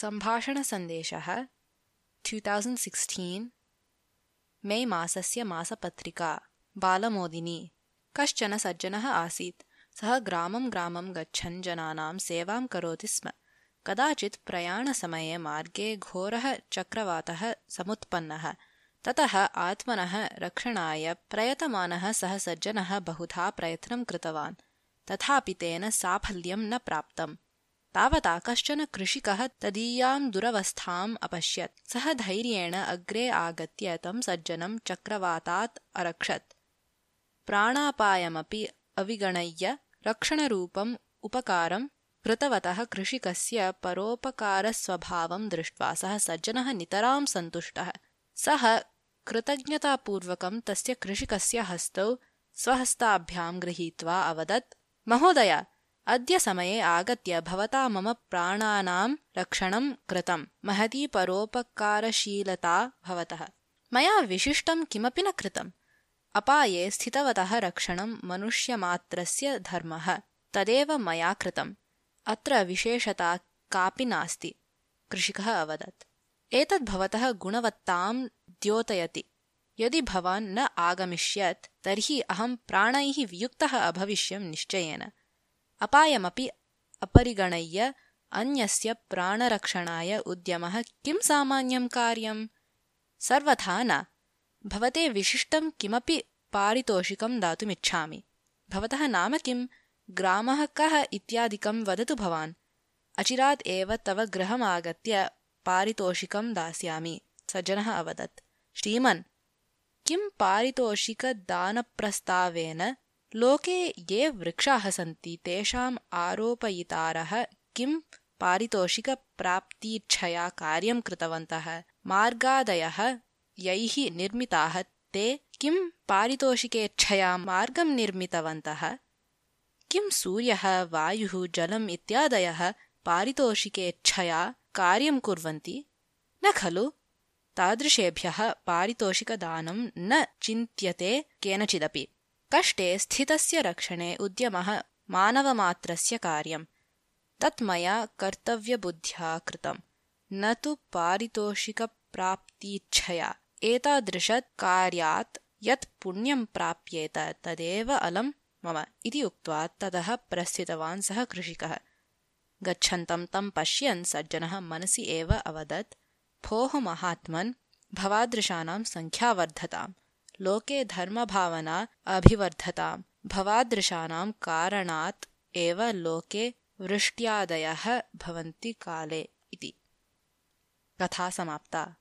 सम्भाषणसन्देशः two thousand sixteen May मासस्य मासपत्रिका बालमोदिनी। कश्चन सज्जनः आसीत्। सः ग्रामं ग्रामं गच्छन् जनानां सेवां करोति स्म। कदाचित् प्रयाणसमये मार्गे घोरः चक्रवातः समुत्पन्नः। ततः आत्मनः रक्षणाय प्रयतमानः सः सज्जनः बहुधा प्रयत्नं कृतवान्। तथापि तेन साफल्यं न प्राप्तम् तावता कश्चन कृषिकः तदीयां दुरवस्थाम् अपश्यत्। सः धैर्येण अग्रे आगत्य तं सज्जनं चक्रवातात् अरक्षत्। प्राणापायमपि अविगणय्य रक्षणरूपम् उपकारं कृतवतः कृषिकस्य परोपकारस्वभावं दृष्ट्वा सः सज्जनः नितरां सन्तुष्टः। सः कृतज्ञतापूर्वकं तस्य कृषिकस्य हस्तौ स्वहस्ताभ्यां गृहीत्वा अवदत् महोदय अद्य समये आगत्य भवता मम प्राणानां रक्षणं कृतं। महती परोपकारशीलता भवतः। मया विशिष्टं किमपि न कृतम्। अपाये स्थितवतः रक्षणं मनुष्यमात्रस्य धर्मः। तदेव मया कृतम्। अत्र विशेषता कापि नास्ति। कृषिकः अवदत्। एतद् भवतः गुणवत्तां द्योतयति। यदि भवान् न आगमिष्यत् तर्हि अहं प्राणैः वियुक्तः अभविष्यं निश्चयेन अपायमपि अपरिगणय्य अन्यस्य प्राणरक्षणाय उद्यमः किं सामान्यं कार्यम्? सर्वथा न। भवते विशिष्टं किमपि पारितोषिकं दातुमिच्छामि। भवतः नाम किं ग्रामः कः इत्यादिकं वदतु भवान्। अचिरात् एव तव गृहमागत्य पारितोषिकं दास्यामि सज्जनः अवदत्। श्रीमन्। किं पारितोषिकदानप्रस्तावेन लोके ये वृक्षाः सन्ति तेषाम् आरोपयितारः किं पारितोषिकप्राप्तीच्छया कार्यं कृतवन्तः? मार्गादयः यैः निर्मिताः ते किं पारितोषिकेच्छया मार्गं निर्मितवन्तः? किं सूर्यः वायुः जलम् इत्यादयः पारितोषिकेच्छया कार्यं कुर्वन्ति? न खलु? तादृशेभ्यः पारितोषिकदानं न चिन्त्यते केनचिदपि कष्टे स्थितस्य रक्षणे उद्यमः मानवमात्रस्य कार्यम्। तत् मया कर्तव्यबुद्ध्या कृतम्। न तु पारितोषिकप्राप्तीच्छया। एतादृशकार्यात् यत् पुण्यं प्राप्येत तदेव अलं मम इति उक्त्वा ततः प्रस्थितवान् सः कृषिकः। गच्छन्तं तं पश्यन् सज्जनः मनसि एव अवदत् भोः महात्मन् भवादृशानां संख्या वर्धताम् लोके धर्मभावना अभिवर्धताम् भवादृशानां कारणात् एव लोके वृष्ट्यादयः भवन्ति काले इति। कथा समाप्ता